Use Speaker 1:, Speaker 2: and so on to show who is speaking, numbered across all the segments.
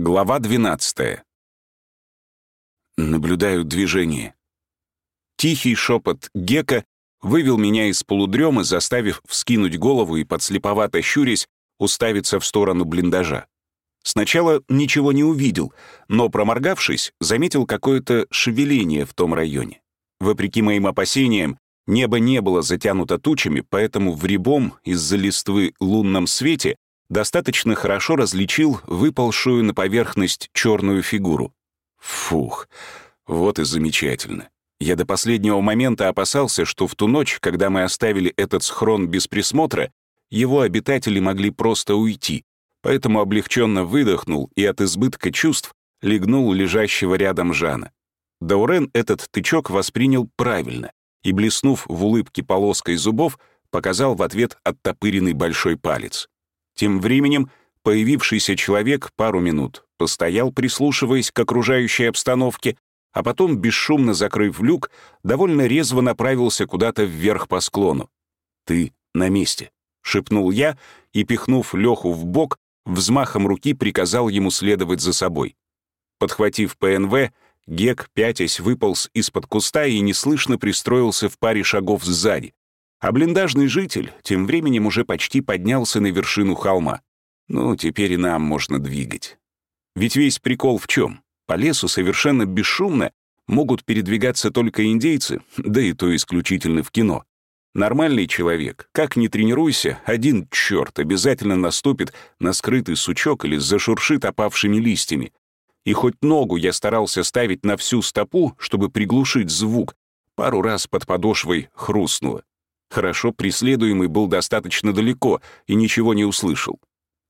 Speaker 1: Глава 12. Наблюдаю движение. Тихий шепот Гека вывел меня из полудремы, заставив вскинуть голову и, подслеповато щурясь, уставиться в сторону блиндажа. Сначала ничего не увидел, но, проморгавшись, заметил какое-то шевеление в том районе. Вопреки моим опасениям, небо не было затянуто тучами, поэтому в рябом из-за листвы лунном свете достаточно хорошо различил выползшую на поверхность черную фигуру. Фух, вот и замечательно. Я до последнего момента опасался, что в ту ночь, когда мы оставили этот схрон без присмотра, его обитатели могли просто уйти, поэтому облегченно выдохнул и от избытка чувств легнул лежащего рядом Жана. Даурен этот тычок воспринял правильно и, блеснув в улыбке полоской зубов, показал в ответ оттопыренный большой палец. Тем временем появившийся человек пару минут постоял, прислушиваясь к окружающей обстановке, а потом, бесшумно закрыв люк, довольно резво направился куда-то вверх по склону. «Ты на месте», — шепнул я и, пихнув Леху в бок, взмахом руки приказал ему следовать за собой. Подхватив ПНВ, Гек, пятясь, выполз из-под куста и неслышно пристроился в паре шагов сзади. А блиндажный житель тем временем уже почти поднялся на вершину холма. Ну, теперь и нам можно двигать. Ведь весь прикол в чем? По лесу совершенно бесшумно могут передвигаться только индейцы, да и то исключительно в кино. Нормальный человек, как ни тренируйся, один черт обязательно наступит на скрытый сучок или зашуршит опавшими листьями. И хоть ногу я старался ставить на всю стопу, чтобы приглушить звук, пару раз под подошвой хрустнуло. Хорошо, преследуемый был достаточно далеко и ничего не услышал.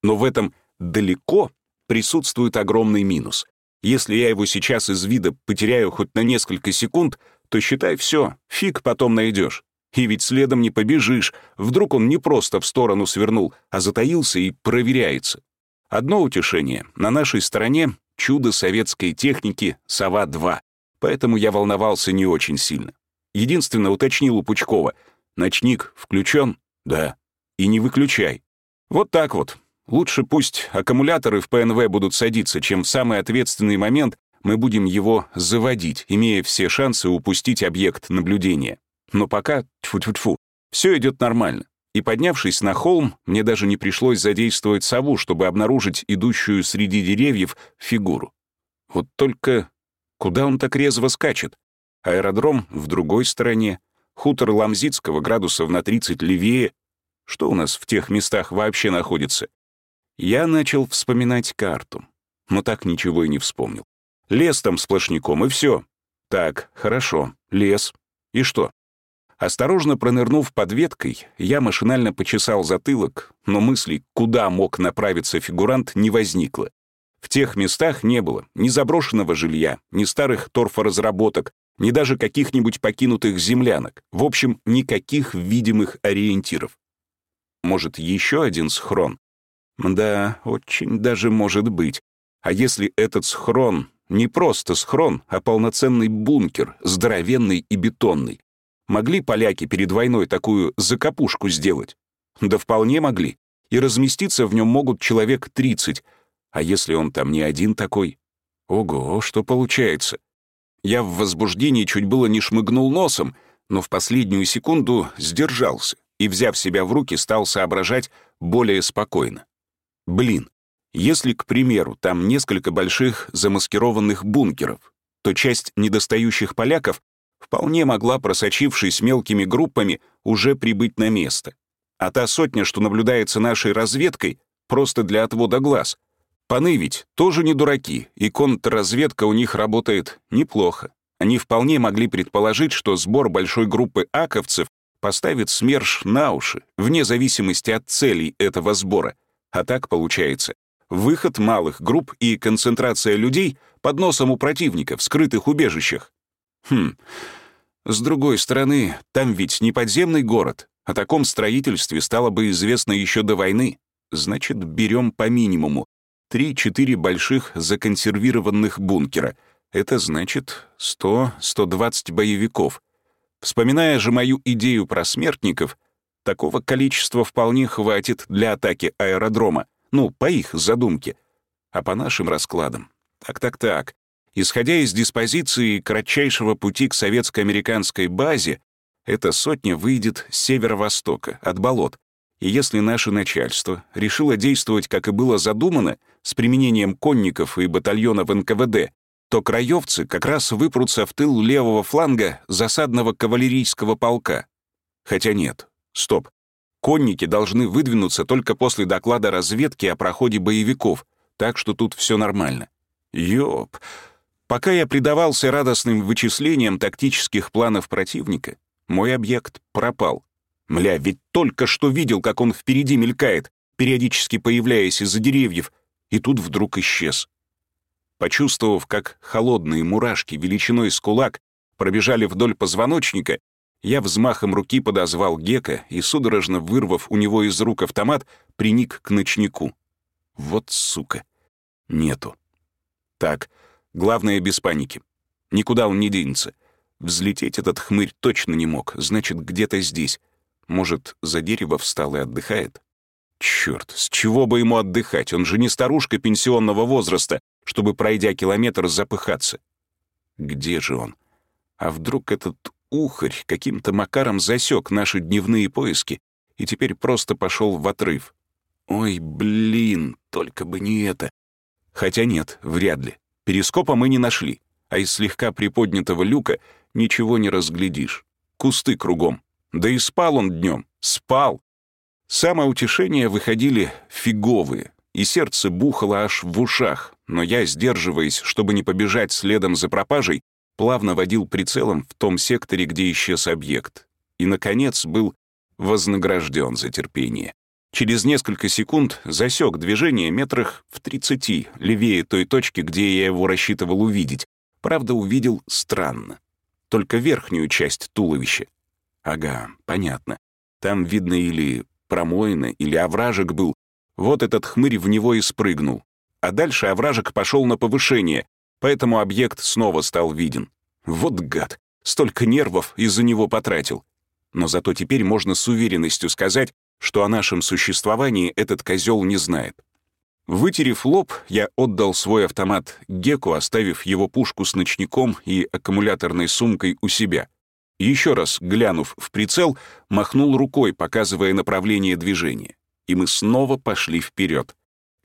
Speaker 1: Но в этом «далеко» присутствует огромный минус. Если я его сейчас из вида потеряю хоть на несколько секунд, то считай все, фиг потом найдешь. И ведь следом не побежишь, вдруг он не просто в сторону свернул, а затаился и проверяется. Одно утешение — на нашей стороне чудо советской техники «Сова-2», поэтому я волновался не очень сильно. Единственное, уточнил у Пучкова — Ночник включен? Да. И не выключай. Вот так вот. Лучше пусть аккумуляторы в ПНВ будут садиться, чем в самый ответственный момент мы будем его заводить, имея все шансы упустить объект наблюдения. Но пока, тьфу-тьфу-тьфу, все идет нормально. И поднявшись на холм, мне даже не пришлось задействовать сову, чтобы обнаружить идущую среди деревьев фигуру. Вот только куда он так резво скачет? Аэродром в другой стороне, хутор Ламзицкого градусов на 30 левее. Что у нас в тех местах вообще находится? Я начал вспоминать карту, но так ничего и не вспомнил. Лес там сплошняком, и все. Так, хорошо, лес. И что? Осторожно пронырнув под веткой, я машинально почесал затылок, но мысли, куда мог направиться фигурант, не возникло. В тех местах не было ни заброшенного жилья, ни старых торфоразработок, ни даже каких-нибудь покинутых землянок, в общем, никаких видимых ориентиров. Может, еще один схрон? Да, очень даже может быть. А если этот схрон не просто схрон, а полноценный бункер, здоровенный и бетонный? Могли поляки перед войной такую закопушку сделать? Да вполне могли. И разместиться в нем могут человек 30. А если он там не один такой? Ого, что получается? Я в возбуждении чуть было не шмыгнул носом, но в последнюю секунду сдержался и, взяв себя в руки, стал соображать более спокойно. Блин, если, к примеру, там несколько больших замаскированных бункеров, то часть недостающих поляков вполне могла, просочившись мелкими группами, уже прибыть на место. А та сотня, что наблюдается нашей разведкой, просто для отвода глаз — Паны ведь тоже не дураки, и контрразведка у них работает неплохо. Они вполне могли предположить, что сбор большой группы аковцев поставит СМЕРШ на уши, вне зависимости от целей этого сбора. А так получается. Выход малых групп и концентрация людей под носом у противника в скрытых убежищах. Хм, с другой стороны, там ведь не подземный город. О таком строительстве стало бы известно еще до войны. Значит, берем по минимуму, Три-четыре больших законсервированных бункера. Это значит 100-120 боевиков. Вспоминая же мою идею про смертников, такого количества вполне хватит для атаки аэродрома, ну, по их задумке. А по нашим раскладам... Так-так-так. Исходя из диспозиции кратчайшего пути к советско-американской базе, эта сотня выйдет с северо-востока, от болот. И если наше начальство решило действовать, как и было задумано, с применением конников и батальонов НКВД, то краевцы как раз выпрутся в тыл левого фланга засадного кавалерийского полка. Хотя нет, стоп. Конники должны выдвинуться только после доклада разведки о проходе боевиков, так что тут все нормально. Ёп. Пока я предавался радостным вычислениям тактических планов противника, мой объект пропал. Мля, ведь только что видел, как он впереди мелькает, периодически появляясь из-за деревьев, и тут вдруг исчез. Почувствовав, как холодные мурашки величиной с кулак пробежали вдоль позвоночника, я взмахом руки подозвал Гека и, судорожно вырвав у него из рук автомат, приник к ночнику. Вот сука. Нету. Так, главное без паники. Никуда он не денется. Взлететь этот хмырь точно не мог, значит, где-то здесь. Может, за дерево встал и отдыхает? Черт, с чего бы ему отдыхать? Он же не старушка пенсионного возраста, чтобы, пройдя километр, запыхаться. Где же он? А вдруг этот ухарь каким-то макаром засек наши дневные поиски и теперь просто пошел в отрыв? Ой, блин, только бы не это. Хотя нет, вряд ли. Перископа мы не нашли, а из слегка приподнятого люка ничего не разглядишь. Кусты кругом. Да и спал он днем. Спал. Самоутешения выходили фиговые, и сердце бухало аж в ушах, но я, сдерживаясь, чтобы не побежать следом за пропажей, плавно водил прицелом в том секторе, где исчез объект. И, наконец, был вознагражден за терпение. Через несколько секунд засек движение метрах в 30, левее той точки, где я его рассчитывал увидеть. Правда, увидел странно. Только верхнюю часть туловища. Ага, понятно. Там, видно, или промоина, или овражек был. Вот этот хмырь в него и спрыгнул. А дальше овражек пошел на повышение, поэтому объект снова стал виден. Вот гад, столько нервов из-за него потратил. Но зато теперь можно с уверенностью сказать, что о нашем существовании этот козел не знает. Вытерев лоб, я отдал свой автомат Геку, оставив его пушку с ночником и аккумуляторной сумкой у себя. Еще раз, глянув в прицел, махнул рукой, показывая направление движения. И мы снова пошли вперед.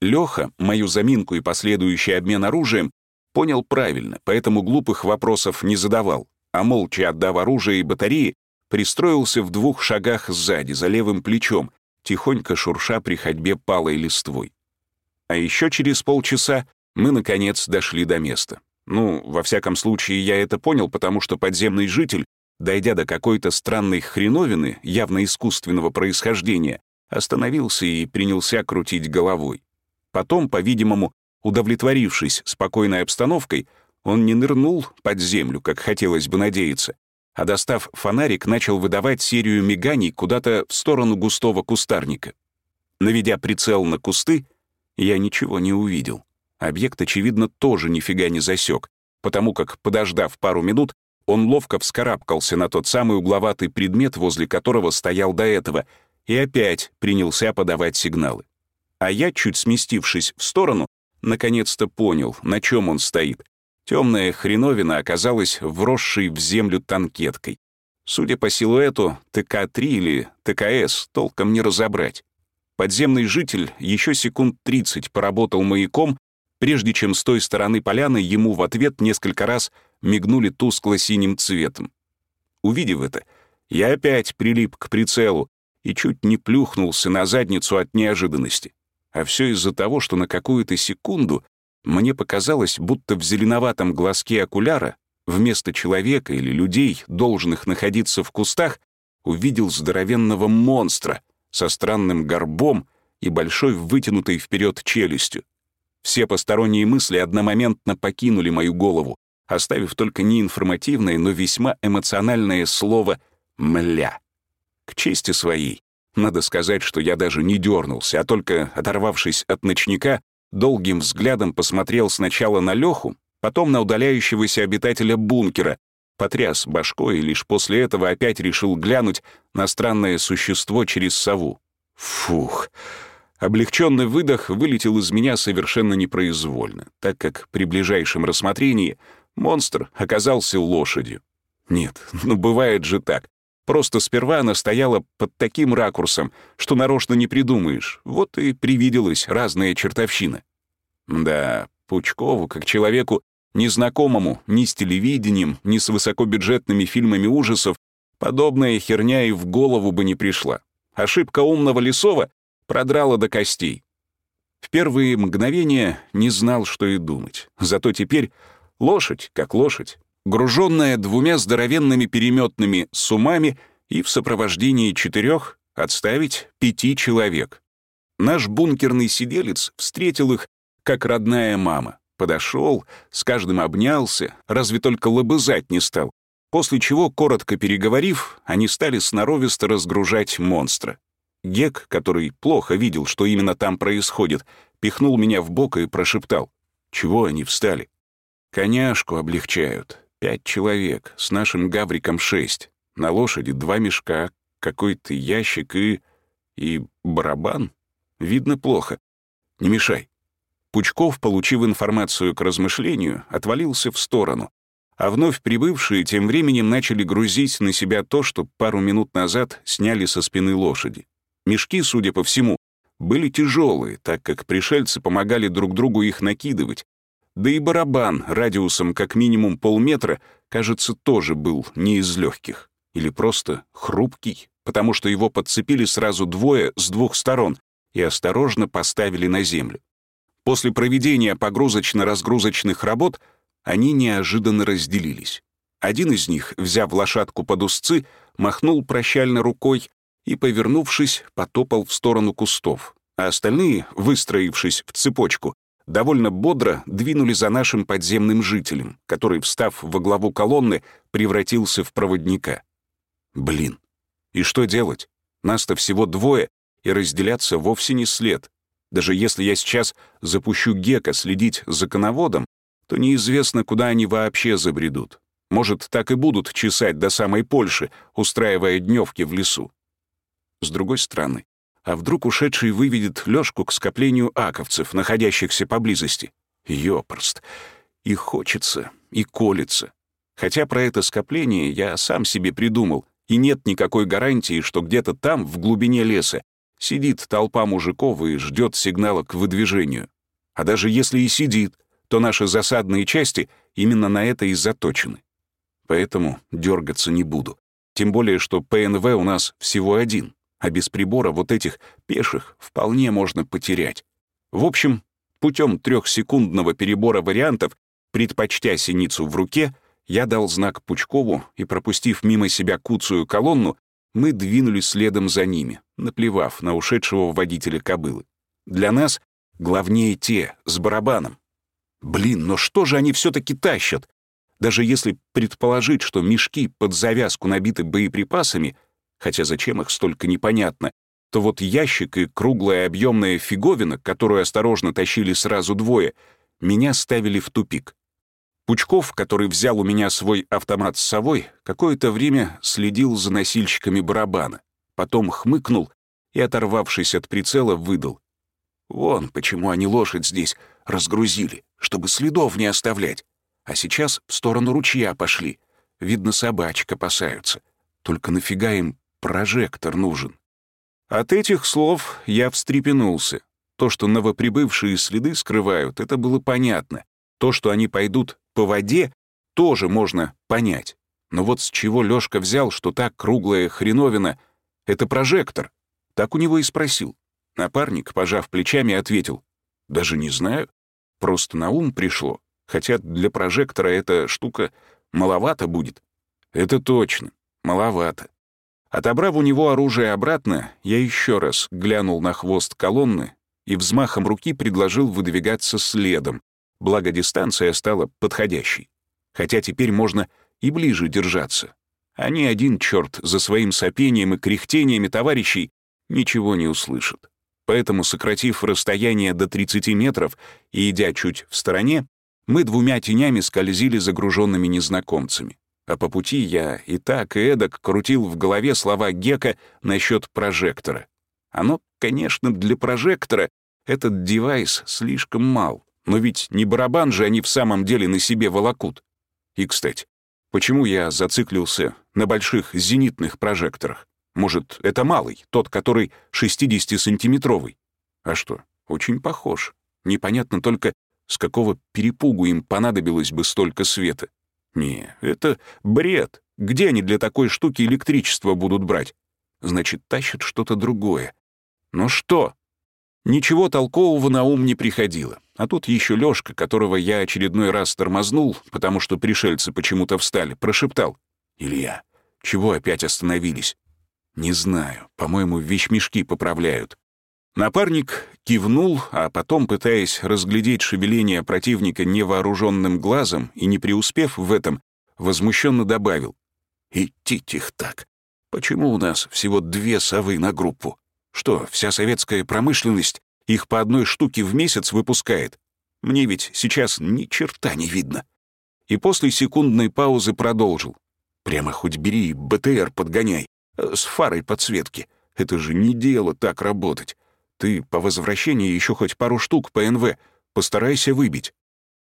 Speaker 1: Леха, мою заминку и последующий обмен оружием, понял правильно, поэтому глупых вопросов не задавал, а молча отдав оружие и батареи, пристроился в двух шагах сзади, за левым плечом, тихонько шурша при ходьбе палой листвой. А еще через полчаса мы, наконец, дошли до места. Ну, во всяком случае, я это понял, потому что подземный житель, дойдя до какой-то странной хреновины, явно искусственного происхождения, остановился и принялся крутить головой. Потом, по-видимому, удовлетворившись спокойной обстановкой, он не нырнул под землю, как хотелось бы надеяться, а достав фонарик, начал выдавать серию миганий куда-то в сторону густого кустарника. Наведя прицел на кусты, я ничего не увидел. Объект, очевидно, тоже нифига не засек, потому как, подождав пару минут, он ловко вскарабкался на тот самый угловатый предмет, возле которого стоял до этого, и опять принялся подавать сигналы. А я, чуть сместившись в сторону, наконец-то понял, на чем он стоит, Темная хреновина оказалась вросшей в землю танкеткой. Судя по силуэту, ТК-3 или ТКС толком не разобрать. Подземный житель еще секунд 30 поработал маяком, прежде чем с той стороны поляны ему в ответ несколько раз мигнули тускло-синим цветом. Увидев это, я опять прилип к прицелу и чуть не плюхнулся на задницу от неожиданности. А все из-за того, что на какую-то секунду мне показалось, будто в зеленоватом глазке окуляра вместо человека или людей, должных находиться в кустах, увидел здоровенного монстра со странным горбом и большой вытянутой вперед челюстью. Все посторонние мысли одномоментно покинули мою голову, оставив только неинформативное, но весьма эмоциональное слово «мля». К чести своей, надо сказать, что я даже не дернулся, а только, оторвавшись от ночника, долгим взглядом посмотрел сначала на Леху, потом на удаляющегося обитателя бункера, потряс башкой и лишь после этого опять решил глянуть на странное существо через сову. Фух, Облегченный выдох вылетел из меня совершенно непроизвольно, так как при ближайшем рассмотрении монстр оказался лошадью. Нет, ну бывает же так. Просто сперва она стояла под таким ракурсом, что нарочно не придумаешь. Вот и привиделась разная чертовщина. Да, Пучкову, как человеку, незнакомому ни с телевидением, ни с высокобюджетными фильмами ужасов, подобная херня и в голову бы не пришла. Ошибка умного Лесова продрала до костей. В первые мгновения не знал, что и думать. Зато теперь лошадь, как лошадь, груженная двумя здоровенными переметными сумами и в сопровождении четырех отставить пяти человек. Наш бункерный сиделец встретил их, как родная мама. Подошел, с каждым обнялся, разве только лобызать не стал. После чего, коротко переговорив, они стали сноровисто разгружать монстра. Гек, который плохо видел, что именно там происходит, пихнул меня в бок и прошептал. «Чего они встали?» «Коняшку облегчают. Пять человек, с нашим гавриком шесть. На лошади два мешка, какой-то ящик и... и барабан. Видно плохо. Не мешай». Пучков, получив информацию к размышлению, отвалился в сторону, а вновь прибывшие тем временем начали грузить на себя то, что пару минут назад сняли со спины лошади. Мешки, судя по всему, были тяжелые, так как пришельцы помогали друг другу их накидывать. Да и барабан радиусом как минимум полметра, кажется, тоже был не из легких. Или просто хрупкий, потому что его подцепили сразу двое с двух сторон и осторожно поставили на землю. После проведения погрузочно-разгрузочных работ они неожиданно разделились. Один из них, взяв лошадку под узцы, махнул прощально рукой, и, повернувшись, потопал в сторону кустов, а остальные, выстроившись в цепочку, довольно бодро двинули за нашим подземным жителем, который, встав во главу колонны, превратился в проводника. Блин, и что делать? Нас-то всего двое, и разделяться вовсе не след. Даже если я сейчас запущу Гека следить за коноводом, то неизвестно, куда они вообще забредут. Может, так и будут чесать до самой Польши, устраивая дневки в лесу. С другой стороны, а вдруг ушедший выведет Лёшку к скоплению аковцев, находящихся поблизости? Ёпрст. И хочется, и колется. Хотя про это скопление я сам себе придумал, и нет никакой гарантии, что где-то там, в глубине леса, сидит толпа мужиков и ждет сигнала к выдвижению. А даже если и сидит, то наши засадные части именно на это и заточены. Поэтому дергаться не буду. Тем более, что ПНВ у нас всего один а без прибора вот этих пеших вполне можно потерять. В общем, путем трехсекундного перебора вариантов, предпочтя синицу в руке, я дал знак Пучкову и, пропустив мимо себя куцую колонну, мы двинулись следом за ними, наплевав на ушедшего водителя кобылы. Для нас главнее те, с барабаном. Блин, но что же они все таки тащат? Даже если предположить, что мешки под завязку набиты боеприпасами — хотя зачем их столько непонятно, то вот ящик и круглая объемная фиговина, которую осторожно тащили сразу двое, меня ставили в тупик. Пучков, который взял у меня свой автомат с совой, какое-то время следил за носильщиками барабана, потом хмыкнул и, оторвавшись от прицела, выдал. «Вон почему они лошадь здесь разгрузили, чтобы следов не оставлять. А сейчас в сторону ручья пошли. Видно, собачек опасаются. Только нафига им прожектор нужен. От этих слов я встрепенулся. То, что новоприбывшие следы скрывают, это было понятно. То, что они пойдут по воде, тоже можно понять. Но вот с чего Лёшка взял, что так круглая хреновина — это прожектор? Так у него и спросил. Напарник, пожав плечами, ответил. «Даже не знаю. Просто на ум пришло. Хотя для прожектора эта штука маловато будет». «Это точно. Маловато. Отобрав у него оружие обратно, я еще раз глянул на хвост колонны и взмахом руки предложил выдвигаться следом, благо дистанция стала подходящей. Хотя теперь можно и ближе держаться. А ни один черт за своим сопением и кряхтениями товарищей ничего не услышит. Поэтому, сократив расстояние до 30 метров и идя чуть в стороне, мы двумя тенями скользили загруженными незнакомцами. А по пути я и так, и эдак крутил в голове слова Гека насчет прожектора. Оно конечно, для прожектора этот девайс слишком мал. Но ведь не барабан же они в самом деле на себе волокут. И, кстати, почему я зациклился на больших зенитных прожекторах? Может, это малый, тот, который 60-сантиметровый? А что, очень похож. Непонятно только, с какого перепугу им понадобилось бы столько света. Не, это бред. Где они для такой штуки электричество будут брать? Значит, тащат что-то другое. Но что? Ничего толкового на ум не приходило. А тут еще Лёшка, которого я очередной раз тормознул, потому что пришельцы почему-то встали, прошептал. «Илья, чего опять остановились?» «Не знаю. По-моему, вещмешки поправляют». Напарник кивнул, а потом, пытаясь разглядеть шевеление противника невооруженным глазом и не преуспев в этом, возмущенно добавил. «Идти их так. Почему у нас всего две совы на группу? Что, вся советская промышленность их по одной штуке в месяц выпускает? Мне ведь сейчас ни черта не видно». И после секундной паузы продолжил. «Прямо хоть бери БТР подгоняй, э, с фарой подсветки. Это же не дело так работать. Ты по возвращении еще хоть пару штук по НВ постарайся выбить.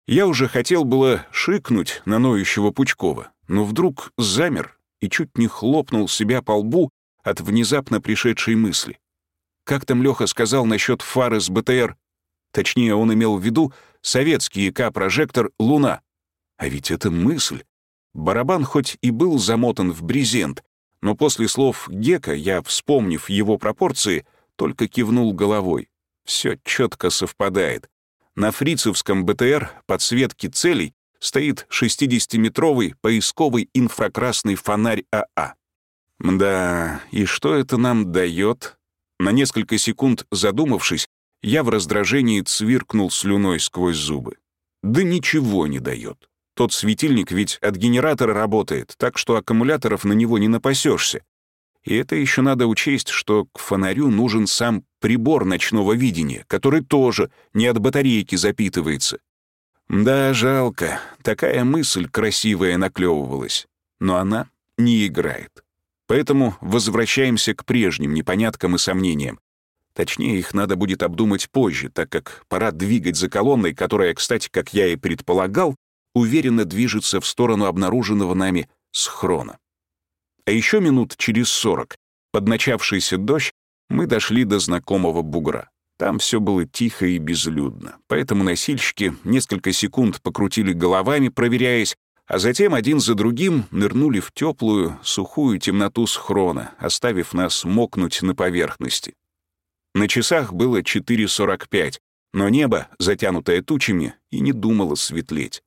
Speaker 1: Я уже хотел было шикнуть на ноющего Пучкова, но вдруг замер и чуть не хлопнул себя по лбу от внезапно пришедшей мысли. Как там Леха сказал насчет фары с БТР? Точнее, он имел в виду советский ИК-прожектор «Луна». А ведь это мысль. Барабан хоть и был замотан в брезент, но после слов Гека я, вспомнив его пропорции, только кивнул головой. Все четко совпадает. На фрицевском БТР подсветки целей стоит 60-метровый поисковый инфракрасный фонарь АА. Мда, и что это нам дает? На несколько секунд задумавшись, я в раздражении цвиркнул слюной сквозь зубы. Да ничего не дает. Тот светильник ведь от генератора работает, так что аккумуляторов на него не напасешься. И это еще надо учесть, что к фонарю нужен сам прибор ночного видения, который тоже не от батарейки запитывается. Да, жалко, такая мысль красивая наклевывалась, но она не играет. Поэтому возвращаемся к прежним непоняткам и сомнениям. Точнее, их надо будет обдумать позже, так как пора двигать за колонной, которая, кстати, как я и предполагал, уверенно движется в сторону обнаруженного нами схрона. А еще минут через сорок, под начавшийся дождь, мы дошли до знакомого бугра. Там все было тихо и безлюдно, поэтому носильщики несколько секунд покрутили головами, проверяясь, а затем один за другим нырнули в теплую, сухую темноту схрона, оставив нас мокнуть на поверхности. На часах было 4.45, но небо, затянутое тучами, и не думало светлеть.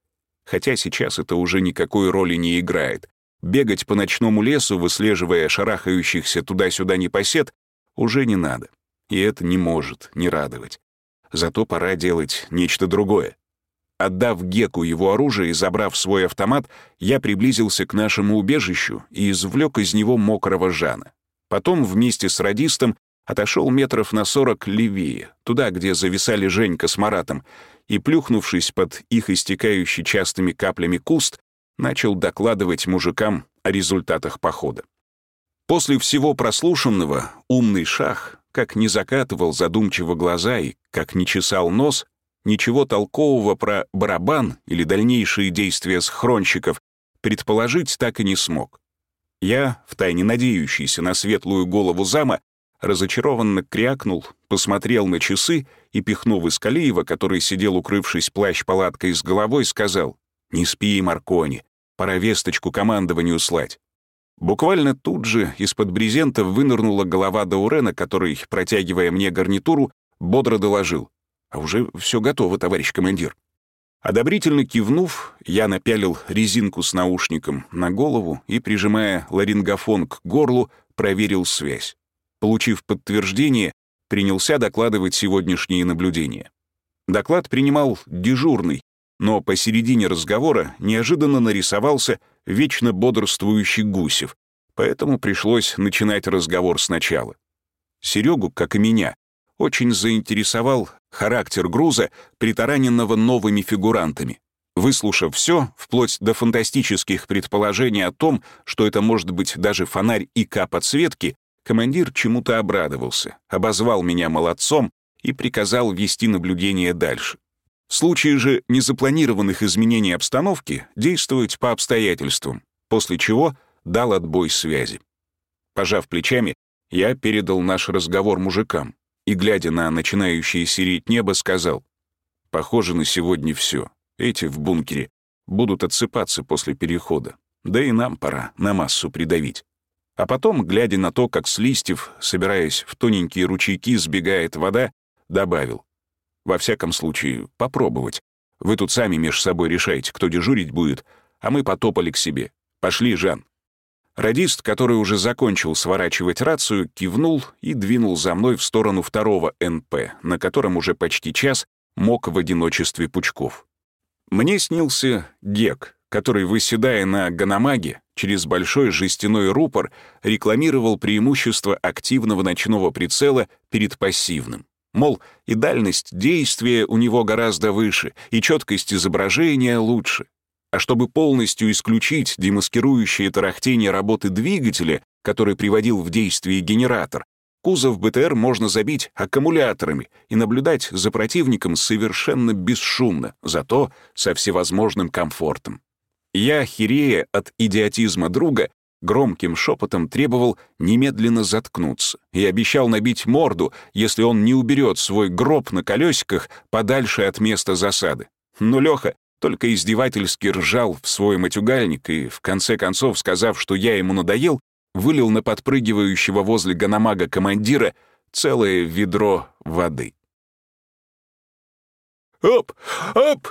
Speaker 1: Хотя сейчас это уже никакой роли не играет. Бегать по ночному лесу, выслеживая шарахающихся туда-сюда непосед, уже не надо. И это не может не радовать. Зато пора делать нечто другое. Отдав Геку его оружие и забрав свой автомат, я приблизился к нашему убежищу и извлек из него мокрого Жана. Потом вместе с радистом отошел метров на сорок левее, туда, где зависали Женька с Маратом, и, плюхнувшись под их истекающий частыми каплями куст, начал докладывать мужикам о результатах похода. После всего прослушанного умный шах, как не закатывал задумчиво глаза и как не чесал нос, ничего толкового про барабан или дальнейшие действия схронщиков предположить так и не смог. Я, втайне надеющийся на светлую голову зама, разочарованно крякнул, посмотрел на часы и, пихнув Искалиева, который сидел, укрывшись плащ-палаткой с головой, сказал «Не спи, Маркони, пора весточку командованию слать». Буквально тут же из-под брезента вынырнула голова Даурена, который, протягивая мне гарнитуру, бодро доложил. «А уже все готово, товарищ командир». Одобрительно кивнув, я напялил резинку с наушником на голову и, прижимая ларингофон к горлу, проверил связь. Получив подтверждение, принялся докладывать сегодняшние наблюдения. Доклад принимал дежурный, но посередине разговора неожиданно нарисовался вечно бодрствующий Гусев, поэтому пришлось начинать разговор сначала. Серегу, как и меня, очень заинтересовал характер груза, притараненного новыми фигурантами. Выслушав все, вплоть до фантастических предположений о том, что это может быть даже фонарь ИК-подсветки, Командир чему-то обрадовался, обозвал меня молодцом и приказал вести наблюдение дальше. В случае же незапланированных изменений обстановки действовать по обстоятельствам, после чего дал отбой связи. Пожав плечами, я передал наш разговор мужикам и, глядя на начинающее сереть небо, сказал, «Похоже, на сегодня все. Эти в бункере будут отсыпаться после перехода. Да и нам пора на массу придавить». А потом, глядя на то, как с листьев, собираясь в тоненькие ручейки, сбегает вода, добавил. Во всяком случае, попробовать. Вы тут сами меж собой решаете, кто дежурить будет, а мы потопали к себе. Пошли, Жан. Радист, который уже закончил сворачивать рацию, кивнул и двинул за мной в сторону второго НП, на котором уже почти час мог в одиночестве Пучков. Мне снился Гек, который, выседая на Ганамаге, через большой жестяной рупор рекламировал преимущество активного ночного прицела перед пассивным. Мол, и дальность действия у него гораздо выше, и четкость изображения лучше. А чтобы полностью исключить демаскирующее тарахтение работы двигателя, который приводил в действие генератор, кузов БТР можно забить аккумуляторами и наблюдать за противником совершенно бесшумно, зато со всевозможным комфортом. Я, хирея от идиотизма друга, громким шепотом требовал немедленно заткнуться и обещал набить морду, если он не уберет свой гроб на колесиках подальше от места засады. Но Леха только издевательски ржал в свой матюгальник и, в конце концов, сказав, что я ему надоел, вылил на подпрыгивающего возле ганамага командира целое ведро воды. «Оп! Оп!»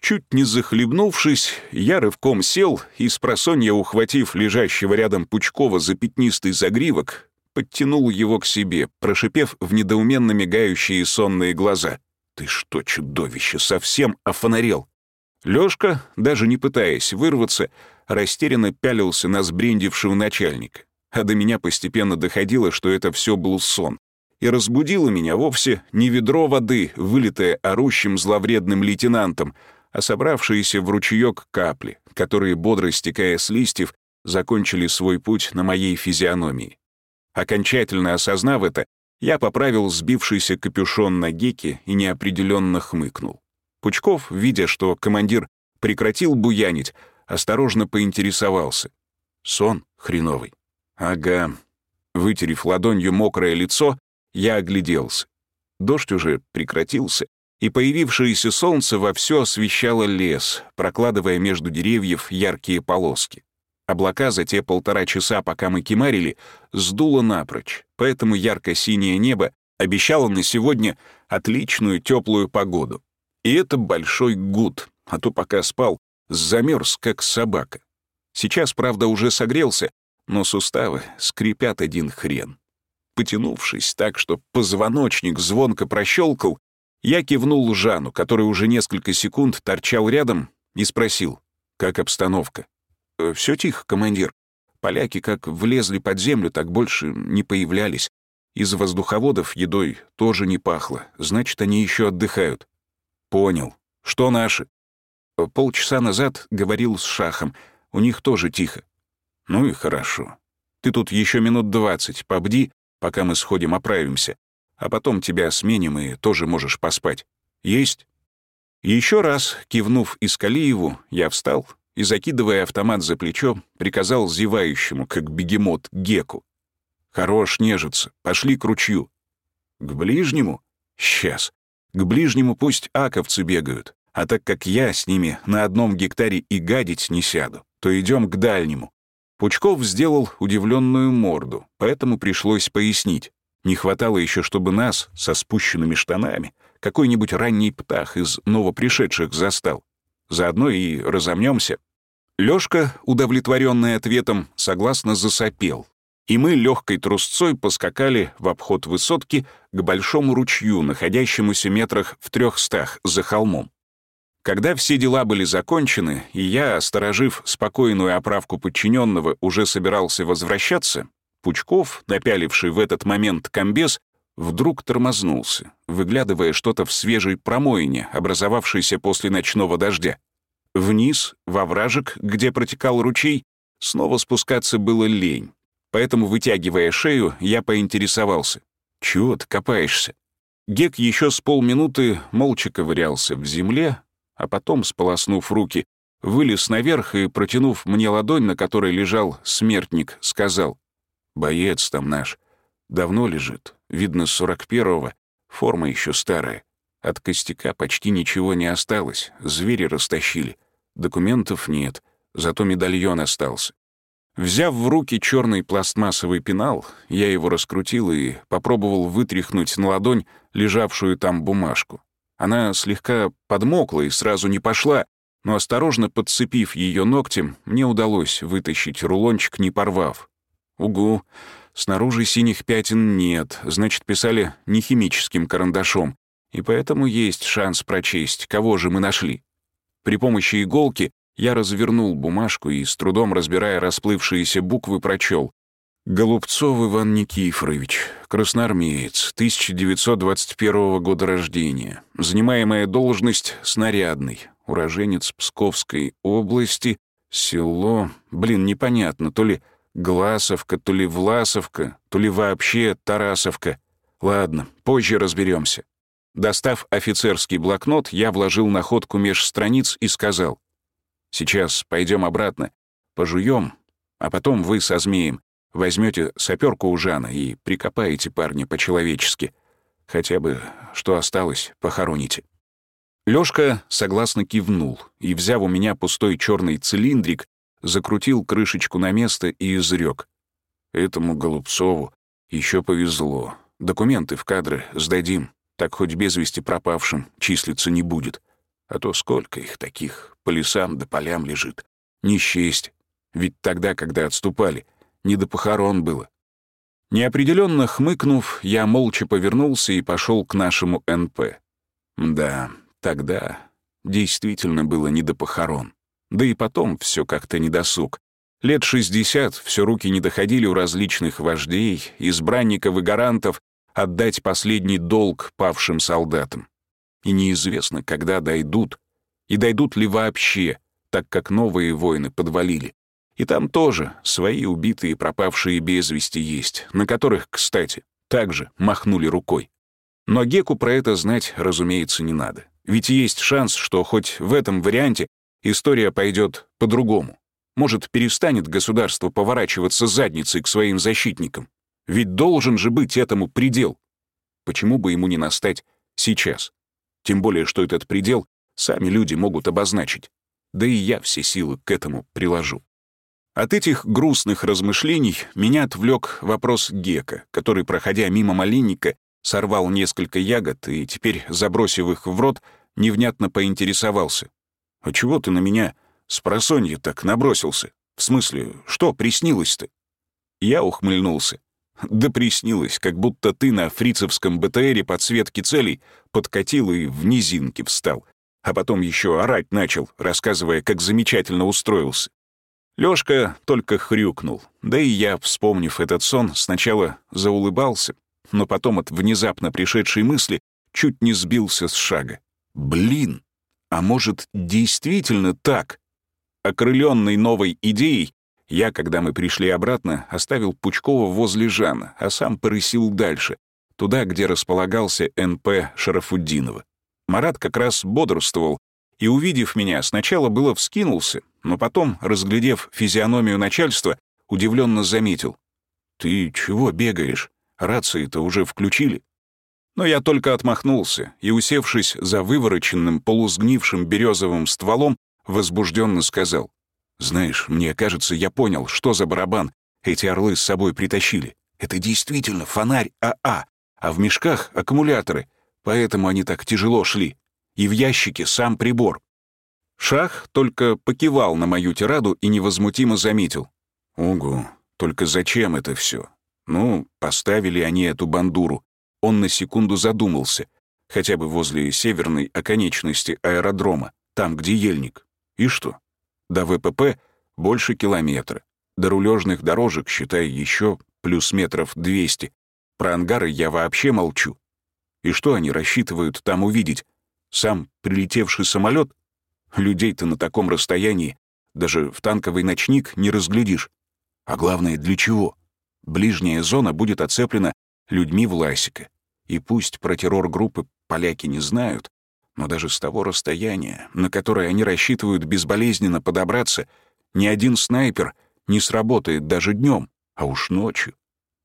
Speaker 1: Чуть не захлебнувшись, я рывком сел и, с просонья ухватив лежащего рядом Пучкова за пятнистый загривок, подтянул его к себе, прошипев в недоуменно мигающие сонные глаза. «Ты что, чудовище, совсем офонарел? Лёшка, даже не пытаясь вырваться, растерянно пялился на сбрендившего начальника. А до меня постепенно доходило, что это все был сон. И разбудило меня вовсе не ведро воды, вылитое орущим зловредным лейтенантом, а собравшиеся в ручеёк капли, которые, бодро стекая с листьев, закончили свой путь на моей физиономии. Окончательно осознав это, я поправил сбившийся капюшон на геке и неопределенно хмыкнул. Пучков, видя, что командир прекратил буянить, осторожно поинтересовался. Сон хреновый. Ага. Вытерев ладонью мокрое лицо, я огляделся. Дождь уже прекратился, и появившееся солнце вовсю освещало лес, прокладывая между деревьев яркие полоски. Облака за те полтора часа, пока мы кемарили, сдуло напрочь, поэтому ярко-синее небо обещало на сегодня отличную теплую погоду. И это большой гуд, а то пока спал, замерз, как собака. Сейчас, правда, уже согрелся, но суставы скрипят один хрен. Потянувшись так, что позвоночник звонко прощелкал, я кивнул Жану, который уже несколько секунд торчал рядом, и спросил, как обстановка. «Э, «Все тихо, командир. Поляки как влезли под землю, так больше не появлялись. Из воздуховодов едой тоже не пахло, значит, они еще отдыхают. «Понял. Что наши?» «Полчаса назад говорил с Шахом. У них тоже тихо». «Ну и хорошо. Ты тут еще минут двадцать побди, пока мы сходим оправимся, а потом тебя сменим и тоже можешь поспать. Есть?» Еще раз, кивнув Искалиеву, я встал и, закидывая автомат за плечо, приказал зевающему, как бегемот, Геку. «Хорош нежиться, пошли к ручью». «К ближнему?» «Сейчас. К ближнему пусть аковцы бегают, а так как я с ними на одном гектаре и гадить не сяду, то идем к дальнему. Пучков сделал удивленную морду, поэтому пришлось пояснить. Не хватало еще, чтобы нас со спущенными штанами какой-нибудь ранний птах из новопришедших застал. Заодно и разомнемся. Лёшка, удовлетворенный ответом, согласно засопел, и мы легкой трусцой поскакали в обход высотки к большому ручью, находящемуся метрах в трехстах за холмом. Когда все дела были закончены, и я, осторожив спокойную оправку подчиненного, уже собирался возвращаться, Пучков, напяливший в этот момент комбез, вдруг тормознулся, выглядывая что-то в свежей промоине, образовавшейся после ночного дождя. Вниз, во вражек, где протекал ручей, снова спускаться было лень, Поэтому, вытягивая шею, я поинтересовался. «Чего ты копаешься?» Гек еще с полминуты молча ковырялся в земле, а потом, сполоснув руки, вылез наверх и, протянув мне ладонь, на которой лежал смертник, сказал, «Боец там наш. Давно лежит. Видно, с сорок первого. Форма еще старая. От костяка почти ничего не осталось. Звери растащили. Документов нет. Зато медальон остался. Взяв в руки черный пластмассовый пенал, я его раскрутил и попробовал вытряхнуть на ладонь лежавшую там бумажку. Она слегка подмокла и сразу не пошла, но осторожно подцепив ее ногтем, мне удалось вытащить рулончик, не порвав. Угу, снаружи синих пятен нет, значит, писали не химическим карандашом, и поэтому есть шанс прочесть, кого же мы нашли. При помощи иголки я развернул бумажку и, с трудом разбирая расплывшиеся буквы, прочел. Голубцов Иван Никифорович, красноармеец, 1921 года рождения. Занимаемая должность — снарядный, уроженец Псковской области, село... Блин, непонятно, то ли Гласовка, то ли Власовка, то ли вообще Тарасовка. Ладно, позже разберемся. Достав офицерский блокнот, я вложил находку меж страниц и сказал. «Сейчас пойдем обратно, пожуем, а потом вы со змеем возьмете саперку у Жана и прикопаете парня по-человечески. Хотя бы, что осталось, похороните». Лёшка согласно кивнул и, взяв у меня пустой черный цилиндрик, закрутил крышечку на место и изрек. «Этому Голубцову еще повезло. Документы в кадры сдадим, так хоть без вести пропавшим числиться не будет. А то сколько их таких по лесам да полям лежит. Не счесть. Ведь тогда, когда отступали, не до похорон было. Неопределенно хмыкнув, я молча повернулся и пошел к нашему НП. Да, тогда действительно было не до похорон. Да и потом все как-то недосуг. Лет шестьдесят все руки не доходили у различных вождей, избранников и гарантов отдать последний долг павшим солдатам. И неизвестно, когда дойдут, и дойдут ли вообще, так как новые войны подвалили. И там тоже свои убитые и пропавшие без вести есть, на которых, кстати, также махнули рукой. Но Геку про это знать, разумеется, не надо. Ведь есть шанс, что хоть в этом варианте история пойдет по-другому. Может, перестанет государство поворачиваться задницей к своим защитникам. Ведь должен же быть этому предел. Почему бы ему не настать сейчас? Тем более, что этот предел сами люди могут обозначить. Да и я все силы к этому приложу. От этих грустных размышлений меня отвлек вопрос Гека, который, проходя мимо малинника, сорвал несколько ягод и теперь, забросив их в рот, невнятно поинтересовался. «А чего ты на меня с просонья так набросился? В смысле, что приснилось-то?» Я ухмыльнулся. Да приснилось, как будто ты на фрицевском БТРе подсветки целей подкатил и в низинке встал, а потом еще орать начал, рассказывая, как замечательно устроился. Лёшка только хрюкнул, да и я, вспомнив этот сон, сначала заулыбался, но потом от внезапно пришедшей мысли чуть не сбился с шага. Блин, а может, действительно так? Окрыленный новой идеей, я, когда мы пришли обратно, оставил Пучкова возле Жана, а сам порысил дальше, туда, где располагался НП Шарафуддинова. Марат как раз бодрствовал, и, увидев меня, сначала было вскинулся, но потом, разглядев физиономию начальства, удивленно заметил. «Ты чего бегаешь? Рации-то уже включили?» Но я только отмахнулся и, усевшись за вывороченным, полусгнившим березовым стволом, возбужденно сказал. «Знаешь, мне кажется, я понял, что за барабан эти орлы с собой притащили. Это действительно фонарь АА, а в мешках — аккумуляторы, поэтому они так тяжело шли. И в ящике сам прибор». Шах только покивал на мою тираду и невозмутимо заметил. «Угу, только зачем это все? Ну, поставили они эту бандуру. Он на секунду задумался, хотя бы возле северной оконечности аэродрома, там, где ельник. И что? До ВПП больше километра. До рулежных дорожек, считай, еще плюс метров 200. Про ангары я вообще молчу. И что они рассчитывают там увидеть? Сам прилетевший самолет? Людей-то на таком расстоянии даже в танковый ночник не разглядишь. А главное, для чего? Ближняя зона будет оцеплена людьми Власика. И пусть про террор группы поляки не знают, но даже с того расстояния, на которое они рассчитывают безболезненно подобраться, ни один снайпер не сработает даже днем, а уж ночью.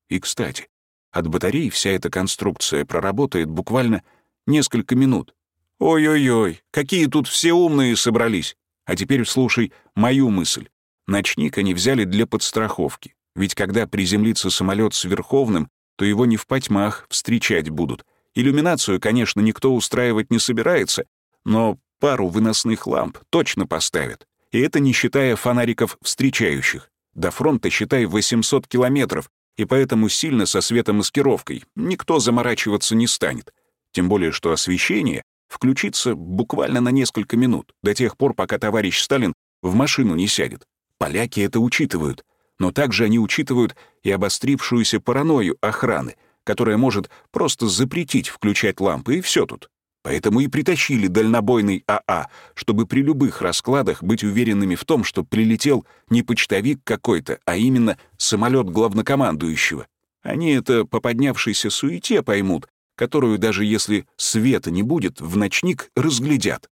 Speaker 1: И, кстати, от батареи вся эта конструкция проработает буквально несколько минут. Ой-ой-ой, какие тут все умные собрались. А теперь слушай мою мысль. Ночник они взяли для подстраховки. Ведь когда приземлится самолет с Верховным, то его не в потьмах встречать будут. Иллюминацию, конечно, никто устраивать не собирается, но пару выносных ламп точно поставят. И это не считая фонариков встречающих. До фронта, считай, 800 километров, и поэтому сильно со светомаскировкой никто заморачиваться не станет. Тем более, что освещение включится буквально на несколько минут, до тех пор, пока товарищ Сталин в машину не сядет. Поляки это учитывают но также они учитывают и обострившуюся паранойю охраны, которая может просто запретить включать лампы, и все тут. Поэтому и притащили дальнобойный АА, чтобы при любых раскладах быть уверенными в том, что прилетел не почтовик какой-то, а именно самолет главнокомандующего. Они это по поднявшейся суете поймут, которую даже если света не будет, в ночник разглядят.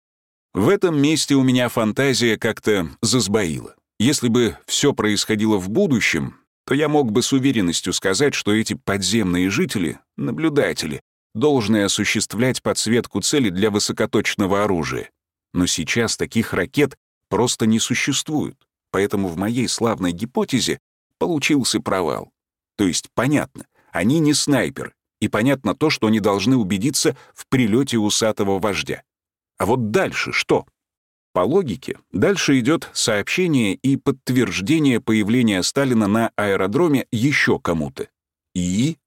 Speaker 1: В этом месте у меня фантазия как-то засбоила. Если бы все происходило в будущем, то я мог бы с уверенностью сказать, что эти подземные жители — наблюдатели, должны осуществлять подсветку цели для высокоточного оружия. Но сейчас таких ракет просто не существует, поэтому в моей славной гипотезе получился провал. То есть понятно, они не снайперы, и понятно то, что они должны убедиться в прилете усатого вождя. А вот дальше что? По логике, дальше идет сообщение и подтверждение появления Сталина на аэродроме еще кому-то. И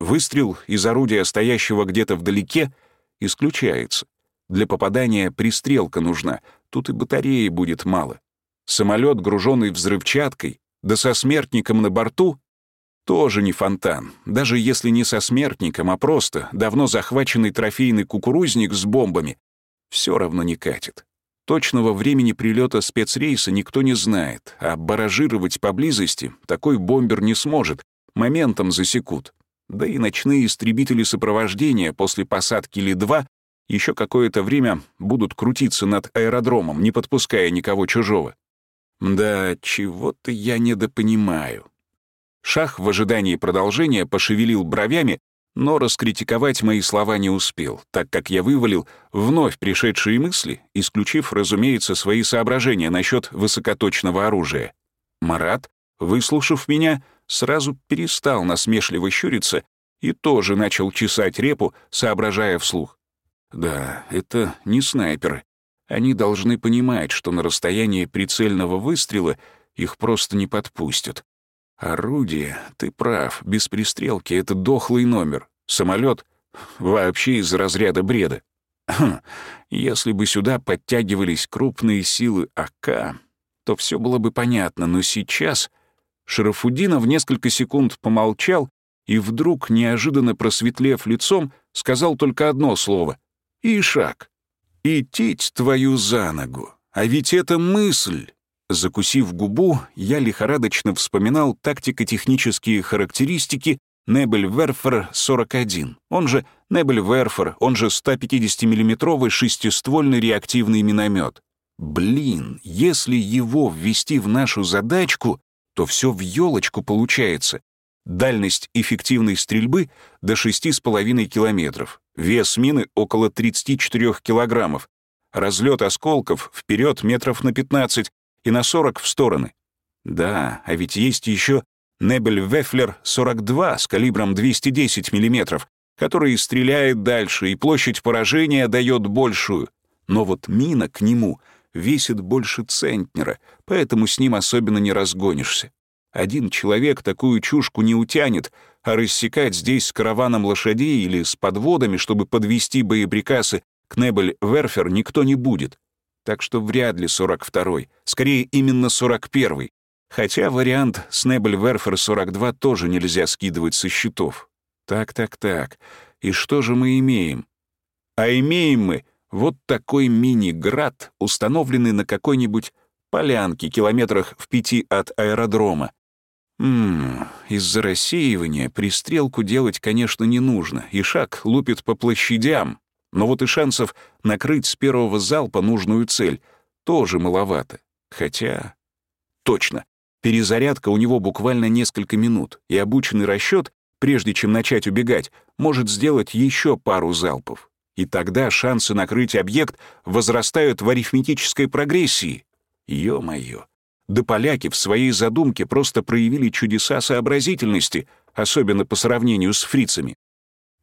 Speaker 1: выстрел из орудия, стоящего где-то вдалеке, исключается. Для попадания пристрелка нужна, тут и батареи будет мало. Самолет, груженный взрывчаткой, да со смертником на борту, тоже не фонтан. Даже если не со смертником, а просто давно захваченный трофейный кукурузник с бомбами, все равно не катит. Точного времени прилета спецрейса никто не знает, а баражировать поблизости такой бомбер не сможет, моментом засекут. Да и ночные истребители сопровождения после посадки Ли-2 еще какое-то время будут крутиться над аэродромом, не подпуская никого чужого. Да, чего-то я недопонимаю. Шах в ожидании продолжения пошевелил бровями, но раскритиковать мои слова не успел, так как я вывалил вновь пришедшие мысли, исключив, разумеется, свои соображения насчет высокоточного оружия. Марат, выслушав меня, сразу перестал насмешливо щуриться и тоже начал чесать репу, соображая вслух. Да, это не снайперы. Они должны понимать, что на расстоянии прицельного выстрела их просто не подпустят. Орудие, ты прав, без пристрелки — это дохлый номер. Самолет вообще из разряда бреда. Хм, если бы сюда подтягивались крупные силы АК, то все было бы понятно, но сейчас Шарафудинов несколько секунд помолчал и вдруг, неожиданно просветлев лицом, сказал только одно слово — «Ишак». «Идтить твою за ногу, а ведь это мысль». Закусив губу, я лихорадочно вспоминал тактико-технические характеристики Небель-Верфер-41, он же Небель-Верфер, он же 150 миллиметровый шестиствольный реактивный миномет. Блин, если его ввести в нашу задачку, то все в елочку получается. Дальность эффективной стрельбы до 6,5 километров, вес мины около 34 килограммов, разлет осколков вперед метров на 15, и на 40 в стороны. Да, а ведь есть еще Небель Вефлер 42 с калибром 210 мм, который стреляет дальше, и площадь поражения дает большую. Но вот мина к нему весит больше центнера, поэтому с ним особенно не разгонишься. Один человек такую чушку не утянет, а рассекать здесь с караваном лошадей или с подводами, чтобы подвести боеприкасы к Небель-Верфер, никто не будет так что вряд ли 42-й, скорее именно 41-й. Хотя вариант Снебль Верфер 42 тоже нельзя скидывать со счетов. Так-так-так, и что же мы имеем? А имеем мы вот такой мини-град, установленный на какой-нибудь полянке километрах в пяти от аэродрома. Ммм, из-за рассеивания пристрелку делать, конечно, не нужно, и шаг лупит по площадям, но вот и шансов накрыть с первого залпа нужную цель тоже маловато. Хотя... Точно. Перезарядка у него буквально несколько минут, и обученный расчет, прежде чем начать убегать, может сделать еще пару залпов. И тогда шансы накрыть объект возрастают в арифметической прогрессии. Ё-моё. Да поляки в своей задумке просто проявили чудеса сообразительности, особенно по сравнению с фрицами.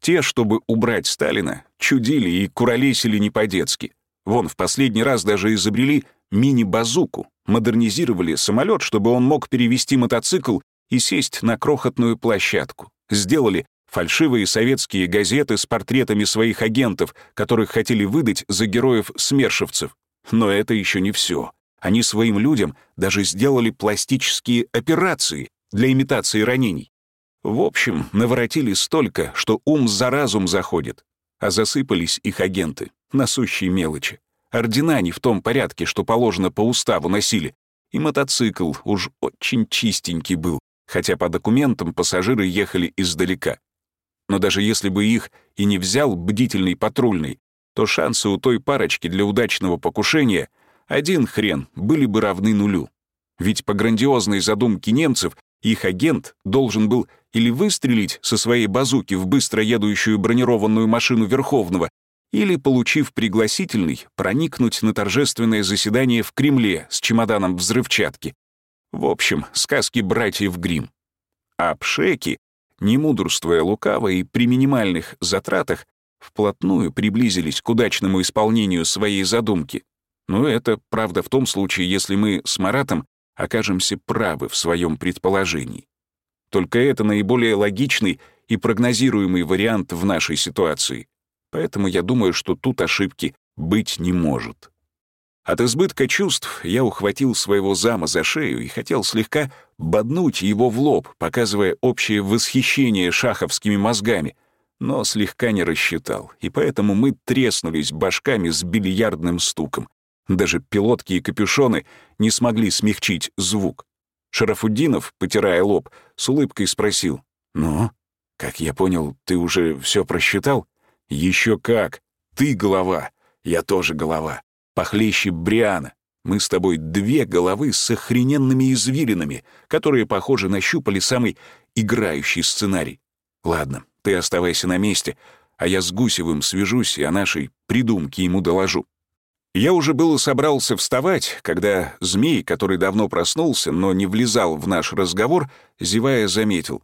Speaker 1: Те, чтобы убрать Сталина, чудили и куролесили не по-детски. Вон, в последний раз даже изобрели мини-базуку, модернизировали самолет, чтобы он мог перевести мотоцикл и сесть на крохотную площадку. Сделали фальшивые советские газеты с портретами своих агентов, которых хотели выдать за героев-смершевцев. Но это еще не все. Они своим людям даже сделали пластические операции для имитации ранений. В общем, наворотили столько, что ум за разум заходит. А засыпались их агенты, насущие мелочи. Ордена не в том порядке, что положено по уставу носили. И мотоцикл уж очень чистенький был, хотя по документам пассажиры ехали издалека. Но даже если бы их и не взял бдительный патрульный, то шансы у той парочки для удачного покушения один хрен были бы равны нулю. Ведь по грандиозной задумке немцев их агент должен был или выстрелить со своей базуки в быстро едущую бронированную машину Верховного, или, получив пригласительный, проникнуть на торжественное заседание в Кремле с чемоданом взрывчатки. В общем, сказки братьев Грим. А пшеки, не мудрствуя лукаво и при минимальных затратах, вплотную приблизились к удачному исполнению своей задумки. Но это правда в том случае, если мы с Маратом окажемся правы в своем предположении. Только это наиболее логичный и прогнозируемый вариант в нашей ситуации. Поэтому я думаю, что тут ошибки быть не может. От избытка чувств я ухватил своего зама за шею и хотел слегка боднуть его в лоб, показывая общее восхищение шаховскими мозгами, но слегка не рассчитал, и поэтому мы треснулись башками с бильярдным стуком. Даже пилотки и капюшоны не смогли смягчить звук. Шарафуддинов, потирая лоб, с улыбкой спросил. «Ну, как я понял, ты уже все просчитал?» «Еще как! Ты голова, я тоже голова. Похлеще Бриана. Мы с тобой две головы с охрененными извилинами, которые, похоже, нащупали самый играющий сценарий. Ладно, ты оставайся на месте, а я с Гусевым свяжусь и о нашей придумке ему доложу. Я уже было собрался вставать, когда змей, который давно проснулся, но не влезал в наш разговор, зевая, заметил.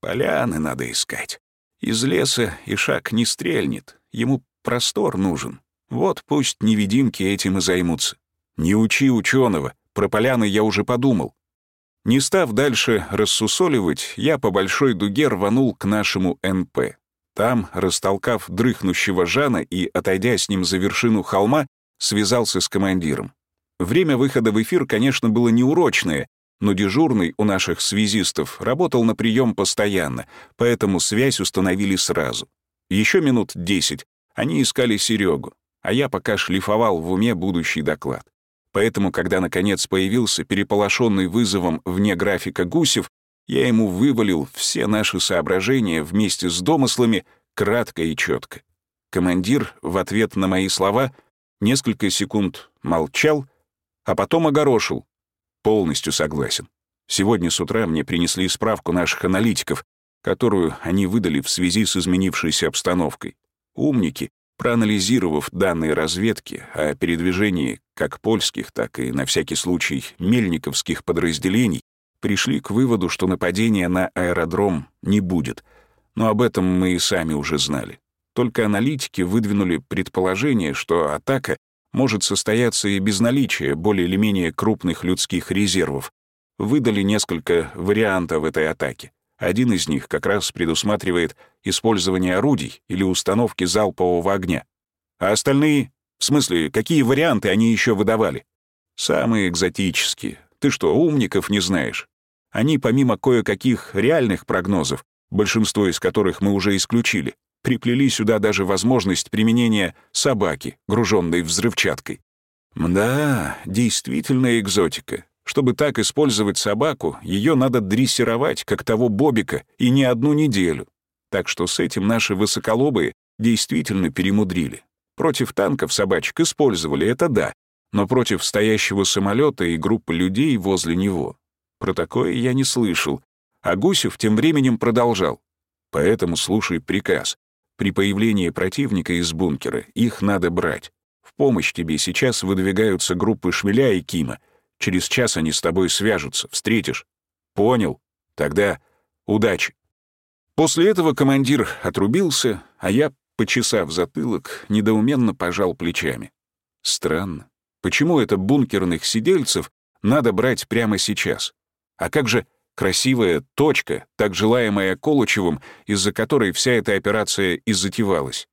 Speaker 1: «Поляны надо искать. Из леса и шаг не стрельнет, ему простор нужен. Вот пусть невидимки этим и займутся. Не учи ученого, про поляны я уже подумал. Не став дальше рассусоливать, я по большой дуге рванул к нашему НП. Там, растолкав дрыхнущего Жана и, отойдя с ним за вершину холма, связался с командиром. Время выхода в эфир, конечно, было неурочное, но дежурный у наших связистов работал на прием постоянно, поэтому связь установили сразу. Еще минут десять они искали Серегу, а я пока шлифовал в уме будущий доклад. Поэтому, когда наконец появился переполошенный вызовом вне графика Гусев, я ему вывалил все наши соображения вместе с домыслами кратко и четко. Командир в ответ на мои слова — несколько секунд молчал, а потом огорошил. Полностью согласен. Сегодня с утра мне принесли справку наших аналитиков, которую они выдали в связи с изменившейся обстановкой. Умники, проанализировав данные разведки о передвижении как польских, так и, на всякий случай, мельниковских подразделений, пришли к выводу, что нападения на аэродром не будет. Но об этом мы и сами уже знали. Только аналитики выдвинули предположение, что атака может состояться и без наличия более или менее крупных людских резервов. Выдали несколько вариантов этой атаки. Один из них как раз предусматривает использование орудий или установки залпового огня. А остальные? В смысле, какие варианты они еще выдавали? Самые экзотические. Ты что, умников не знаешь? Они, помимо кое-каких реальных прогнозов, большинство из которых мы уже исключили, приплели сюда даже возможность применения собаки, груженной взрывчаткой. Да, действительно экзотика. Чтобы так использовать собаку, ее надо дрессировать, как того Бобика, и не одну неделю. Так что с этим наши высоколобые действительно перемудрили. Против танков собачек использовали, это да, но против стоящего самолета и группы людей возле него. Про такое я не слышал. А Гусев тем временем продолжал. Поэтому слушай приказ. При появлении противника из бункера их надо брать. В помощь тебе сейчас выдвигаются группы Шмеля и Кима. Через час они с тобой свяжутся, встретишь. Понял? Тогда удачи. После этого командир отрубился, а я, почесав затылок, недоуменно пожал плечами. Странно. Почему это бункерных сидельцев надо брать прямо сейчас? А как же красивая точка, так желаемая Колычевым, из-за которой вся эта операция и затевалась?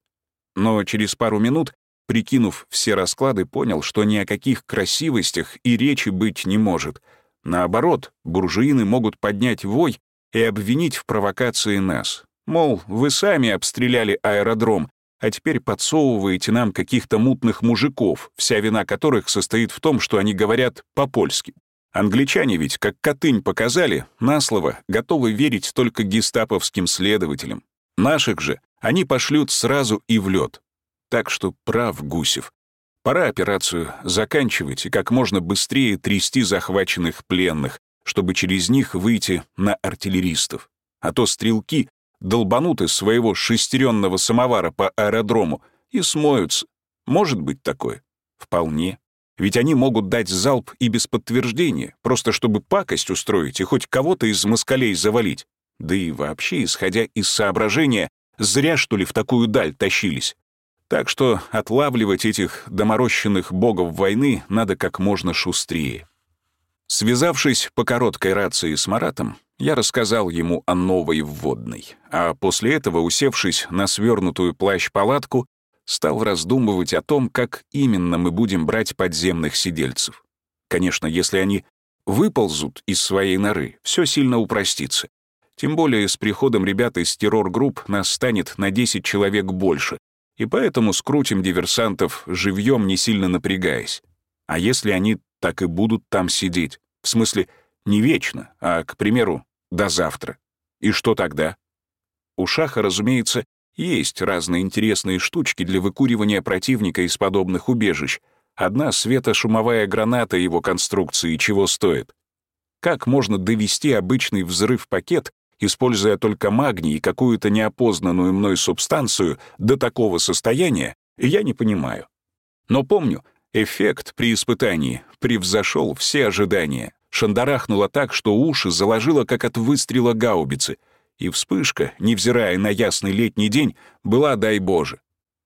Speaker 1: Но через пару минут, прикинув все расклады, понял, что ни о каких красивостях и речи быть не может. Наоборот, буржуины могут поднять вой и обвинить в провокации нас. Мол, вы сами обстреляли аэродром, а теперь подсовываете нам каких-то мутных мужиков, вся вина которых состоит в том, что они говорят по-польски. Англичане ведь, как Котынь показали, на слово готовы верить только гестаповским следователям. Наших же они пошлют сразу и в лед. Так что прав Гусев. Пора операцию заканчивать и как можно быстрее трясти захваченных пленных, чтобы через них выйти на артиллеристов. А то стрелки долбанут из своего шестеренного самовара по аэродрому и смоются. Может быть такое? Вполне. Ведь они могут дать залп и без подтверждения, просто чтобы пакость устроить и хоть кого-то из москалей завалить. Да и вообще, исходя из соображения, зря, что ли, в такую даль тащились. Так что отлавливать этих доморощенных богов войны надо как можно шустрее. Связавшись по короткой рации с Маратом, я рассказал ему о новой вводной, а после этого, усевшись на свернутую плащ-палатку, стал раздумывать о том, как именно мы будем брать подземных сидельцев. Конечно, если они выползут из своей норы, все сильно упростится. Тем более с приходом ребят из террор-групп нас станет на 10 человек больше, и поэтому скрутим диверсантов живьем, не сильно напрягаясь. А если они так и будут там сидеть? В смысле, не вечно, а, к примеру, до завтра. И что тогда? У Шаха, разумеется, есть разные интересные штучки для выкуривания противника из подобных убежищ. Одна светошумовая граната его конструкции чего стоит. Как можно довести обычный взрыв-пакет, используя только магний и какую-то неопознанную мной субстанцию, до такого состояния, я не понимаю. Но помню, эффект при испытании превзошел все ожидания шандарахнуло так, что уши заложило, как от выстрела гаубицы, и вспышка, невзирая на ясный летний день, была, дай Боже.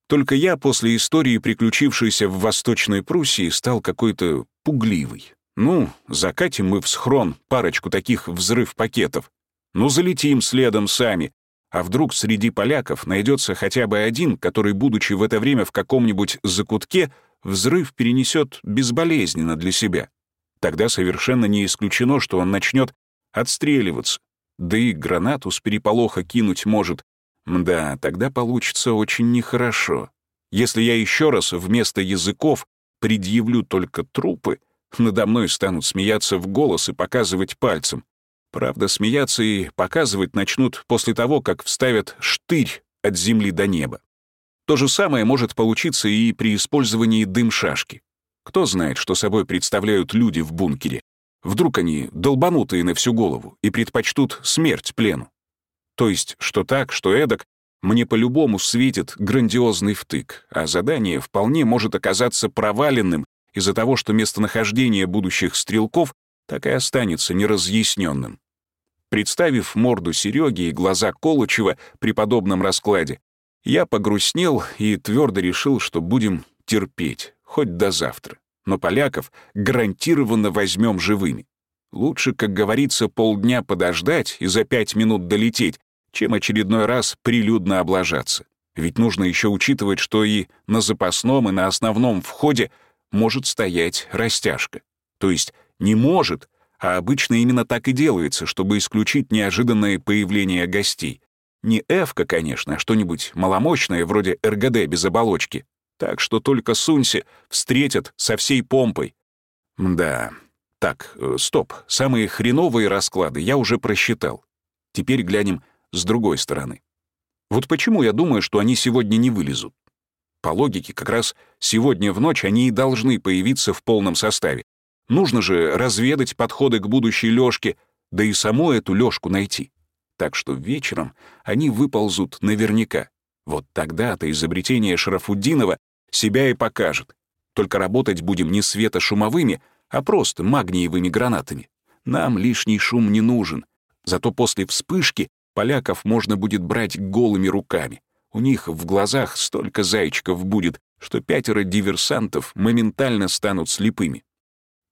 Speaker 1: Только я после истории, приключившейся в Восточной Пруссии, стал какой-то пугливый. Ну, закатим мы в схрон парочку таких взрыв-пакетов. Ну, залетим следом сами. А вдруг среди поляков найдется хотя бы один, который, будучи в это время в каком-нибудь закутке, взрыв перенесет безболезненно для себя. Тогда совершенно не исключено, что он начнет отстреливаться. Да и гранату с переполоха кинуть может. Да, тогда получится очень нехорошо. Если я еще раз вместо языков предъявлю только трупы, надо мной станут смеяться в голос и показывать пальцем. Правда, смеяться и показывать начнут после того, как вставят штырь от земли до неба. То же самое может получиться и при использовании дым-шашки. Кто знает, что собой представляют люди в бункере? Вдруг они долбанутые на всю голову и предпочтут смерть плену? То есть, что так, что эдак, мне по-любому светит грандиозный втык, а задание вполне может оказаться проваленным из-за того, что местонахождение будущих стрелков так и останется неразъясненным. Представив морду Сереги и глаза Колычева при подобном раскладе, я погрустнел и твердо решил, что будем терпеть, хоть до завтра. Но поляков гарантированно возьмем живыми. Лучше, как говорится, полдня подождать и за пять минут долететь, чем очередной раз прилюдно облажаться. Ведь нужно еще учитывать, что и на запасном, и на основном входе может стоять растяжка. То есть не может, а обычно именно так и делается, чтобы исключить неожиданное появление гостей. Не эвка, конечно, а что-нибудь маломощное, вроде РГД без оболочки, так что только сунься, встретят со всей помпой. Да, Так, э, стоп, самые хреновые расклады я уже просчитал. Теперь глянем с другой стороны. Вот почему я думаю, что они сегодня не вылезут. По логике, как раз сегодня в ночь они и должны появиться в полном составе. Нужно же разведать подходы к будущей Лёшке, да и саму эту Лёшку найти. Так что вечером они выползут наверняка. Вот тогда-то изобретение Шарафуддинова себя и покажет. Только работать будем не светошумовыми, а просто магниевыми гранатами. Нам лишний шум не нужен. Зато после вспышки поляков можно будет брать голыми руками. У них в глазах столько зайчиков будет, что пятеро диверсантов моментально станут слепыми.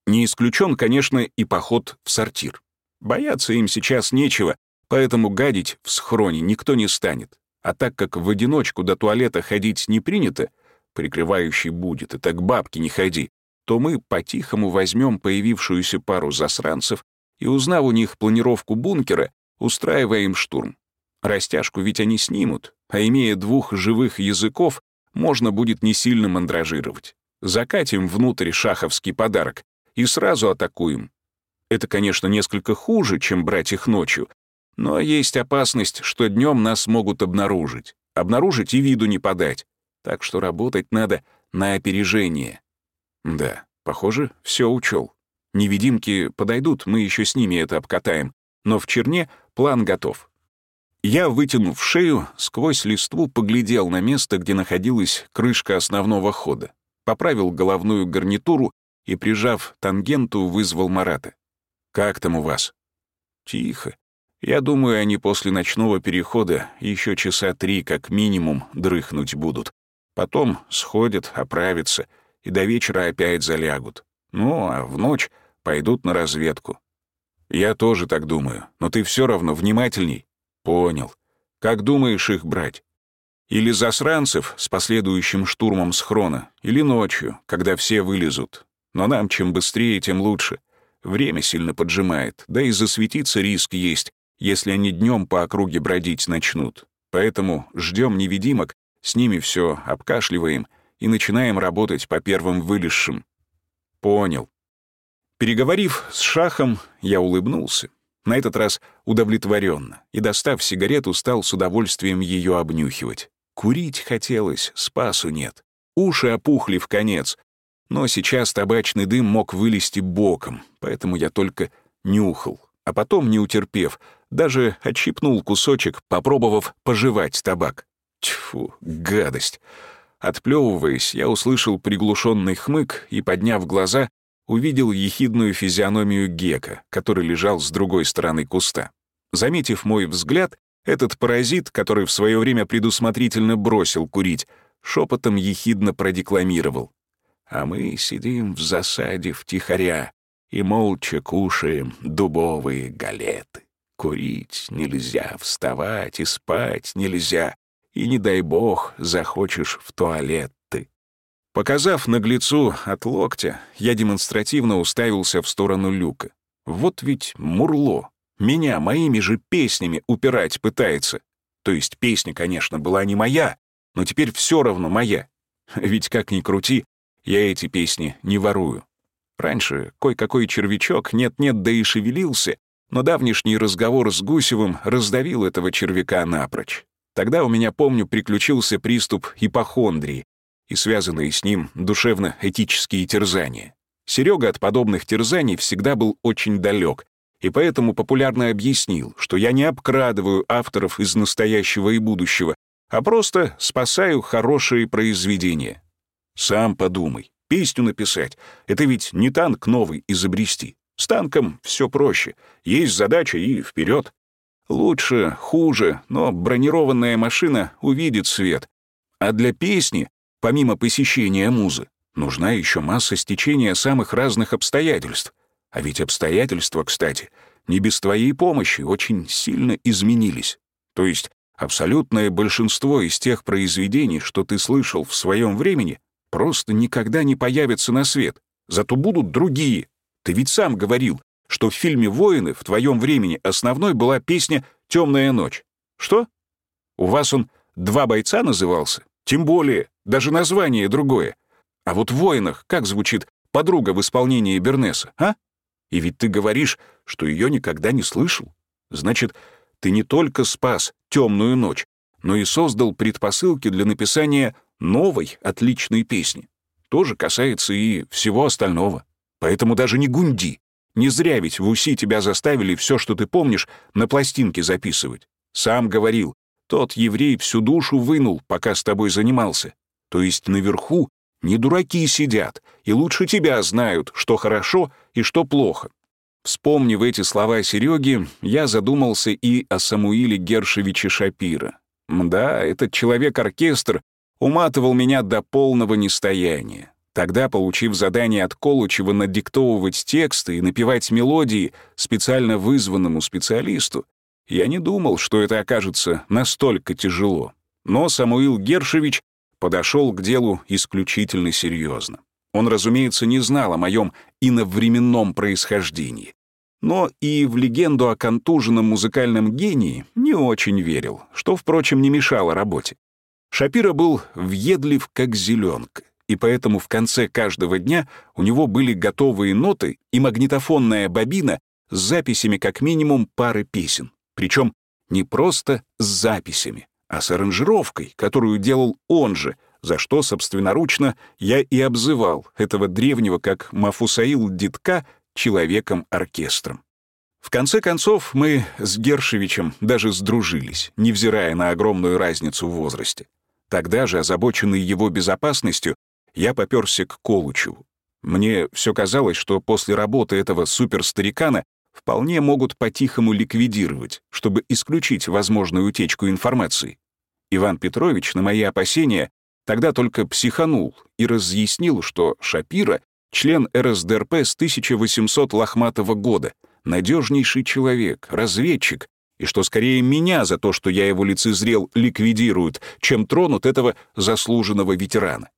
Speaker 1: Не исключен, конечно, и поход в сортир. Бояться им сейчас нечего, поэтому гадить в схроне никто не станет. А так как в одиночку до туалета ходить не принято, прикрывающий будет, и так бабки не ходи, то мы по-тихому возьмем появившуюся пару засранцев и, узнав у них планировку бункера, устраиваем штурм. Растяжку ведь они снимут, а имея двух живых языков, можно будет не сильно мандражировать. Закатим внутрь шаховский подарок и сразу атакуем. Это, конечно, несколько хуже, чем брать их ночью, но есть опасность, что днем нас могут обнаружить. Обнаружить и виду не подать. Так что работать надо на опережение. Да, похоже, все учел. Невидимки подойдут, мы еще с ними это обкатаем. Но в черне план готов. Я, вытянув шею, сквозь листву поглядел на место, где находилась крышка основного хода, поправил головную гарнитуру и, прижав тангенту, вызвал Марата. «Как там у вас?» «Тихо. Я думаю, они после ночного перехода еще часа три как минимум дрыхнуть будут. Потом сходят, оправятся и до вечера опять залягут. Ну, а в ночь пойдут на разведку. Я тоже так думаю, но ты все равно внимательней. Понял. Как думаешь их брать? Или засранцев с последующим штурмом схрона, или ночью, когда все вылезут. Но нам чем быстрее, тем лучше. Время сильно поджимает, да и засветиться риск есть, если они днем по округе бродить начнут. Поэтому ждем невидимок, с ними все обкашливаем и начинаем работать по первым вылезшим. Понял. Переговорив с Шахом, я улыбнулся. На этот раз удовлетворенно, и, достав сигарету, стал с удовольствием ее обнюхивать. Курить хотелось, спасу нет. Уши опухли в конец. Но сейчас табачный дым мог вылезти боком, поэтому я только нюхал. А потом, не утерпев, даже отщипнул кусочек, попробовав пожевать табак. Тьфу, гадость. Отплевываясь, я услышал приглушенный хмык и, подняв глаза, увидел ехидную физиономию Гека, который лежал с другой стороны куста. Заметив мой взгляд, этот паразит, который в свое время предусмотрительно бросил курить, шепотом ехидно продекламировал. «А мы сидим в засаде втихаря и молча кушаем дубовые галеты. Курить нельзя, вставать и спать нельзя, и, не дай бог, захочешь в туалет ты». Показав наглецу от локтя, я демонстративно уставился в сторону люка. Вот ведь мурло. Меня моими же песнями упирать пытается. То есть песня, конечно, была не моя, но теперь все равно моя. Ведь как ни крути, я эти песни не ворую. Раньше кой-какой червячок нет-нет, да и шевелился, но давнишний разговор с Гусевым раздавил этого червяка напрочь. Тогда у меня, помню, приключился приступ ипохондрии, и связанные с ним душевно-этические терзания. Серега от подобных терзаний всегда был очень далек, и поэтому популярно объяснил, что я не обкрадываю авторов из настоящего и будущего, а просто спасаю хорошие произведения. Сам подумай, песню написать — это ведь не танк новый изобрести. С танком все проще, есть задача и вперед. Лучше, хуже, но бронированная машина увидит свет. А для песни Помимо посещения музы, нужна еще масса стечения самых разных обстоятельств. А ведь обстоятельства, кстати, не без твоей помощи очень сильно изменились. То есть абсолютное большинство из тех произведений, что ты слышал в своем времени, просто никогда не появятся на свет. Зато будут другие. Ты ведь сам говорил, что в фильме «Воины» в твоем времени основной была песня «Темная ночь». Что? У вас он «Два бойца» назывался? Тем более, даже название другое. А вот в «Воинах» как звучит подруга в исполнении Бернеса, а? И ведь ты говоришь, что ее никогда не слышал. Значит, ты не только спас темную ночь, но и создал предпосылки для написания новой отличной песни. Тоже касается и всего остального. Поэтому даже не гунди. Не зря ведь в УСИ тебя заставили все, что ты помнишь, на пластинке записывать. Сам говорил, тот еврей всю душу вынул, пока с тобой занимался. То есть наверху не дураки сидят, и лучше тебя знают, что хорошо и что плохо. Вспомнив эти слова Сереги, я задумался и о Самуиле Гершевиче Шапира. Да, этот человек-оркестр уматывал меня до полного нестояния. Тогда, получив задание от Колучева надиктовывать тексты и напевать мелодии специально вызванному специалисту, я не думал, что это окажется настолько тяжело. Но Самуил Гершевич подошел к делу исключительно серьезно. Он, разумеется, не знал о моем иновременном происхождении. Но и в легенду о контуженном музыкальном гении не очень верил, что, впрочем, не мешало работе. Шапира был въедлив, как зеленка, и поэтому в конце каждого дня у него были готовые ноты и магнитофонная бобина с записями как минимум пары песен. Причем не просто с записями, а с аранжировкой, которую делал он же, за что собственноручно я и обзывал этого древнего, как Мафусаил Дитка, человеком-оркестром. В конце концов, мы с Гершевичем даже сдружились, невзирая на огромную разницу в возрасте. Тогда же, озабоченный его безопасностью, я попёрся к Колучеву. Мне все казалось, что после работы этого суперстарикана вполне могут по-тихому ликвидировать, чтобы исключить возможную утечку информации. Иван Петрович на мои опасения тогда только психанул и разъяснил, что Шапира — член РСДРП с 1800 лохматого года, надежнейший человек, разведчик, и что скорее меня за то, что я его лицезрел, ликвидируют, чем тронут этого заслуженного ветерана.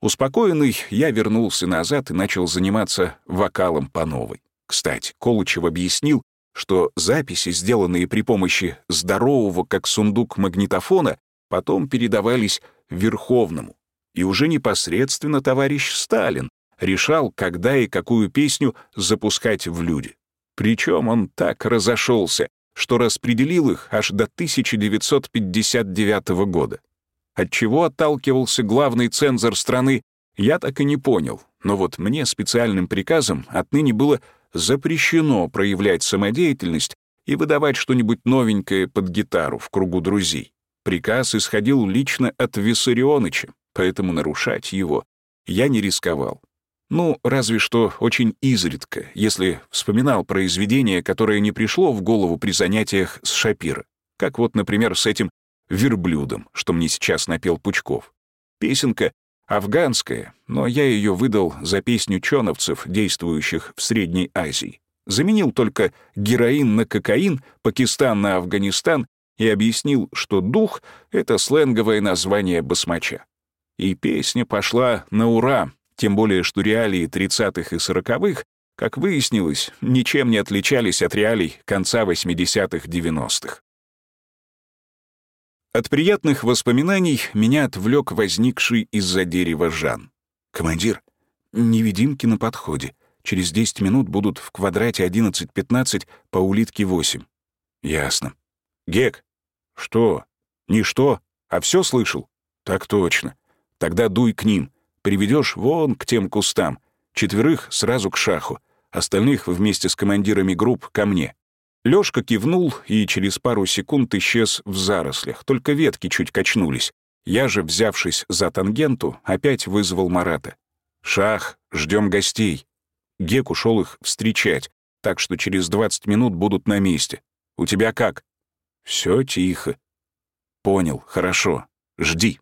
Speaker 1: Успокоенный, я вернулся назад и начал заниматься вокалом по новой. Кстати, Колычев объяснил, что записи, сделанные при помощи здорового как сундук магнитофона, потом передавались Верховному. И уже непосредственно товарищ Сталин решал, когда и какую песню запускать в люди. Причем он так разошелся, что распределил их аж до 1959 года. От чего отталкивался главный цензор страны, я так и не понял, но вот мне специальным приказом отныне было запрещено проявлять самодеятельность и выдавать что-нибудь новенькое под гитару в кругу друзей. Приказ исходил лично от Виссарионыча, поэтому нарушать его я не рисковал. Ну, разве что очень изредка, если вспоминал произведение, которое не пришло в голову при занятиях с Шапира. Как вот, например, с этим «Верблюдом», что мне сейчас напел Пучков. Песенка Афганская, но я ее выдал за песню чоновцев, действующих в Средней Азии. Заменил только героин на кокаин, Пакистан на Афганистан и объяснил, что дух — это сленговое название басмача. И песня пошла на ура, тем более что реалии 30-х и 40-х, как выяснилось, ничем не отличались от реалий конца 80-х, 90-х. От приятных воспоминаний меня отвлек возникший из-за дерева Жан. «Командир, невидимки на подходе. Через 10 минут будут в квадрате 11-15 по улитке 8». «Ясно». «Гек». «Что?» «Не что, а все слышал?» «Так точно. Тогда дуй к ним. Приведешь вон к тем кустам. Четверых сразу к шаху. Остальных вместе с командирами групп ко мне. Лёшка кивнул и через пару секунд исчез в зарослях, только ветки чуть качнулись. Я же, взявшись за тангенту, опять вызвал Марата. «Шах, ждем гостей». Гек ушел их встречать, так что через 20 минут будут на месте. У тебя как? Все тихо. Понял, хорошо. Жди.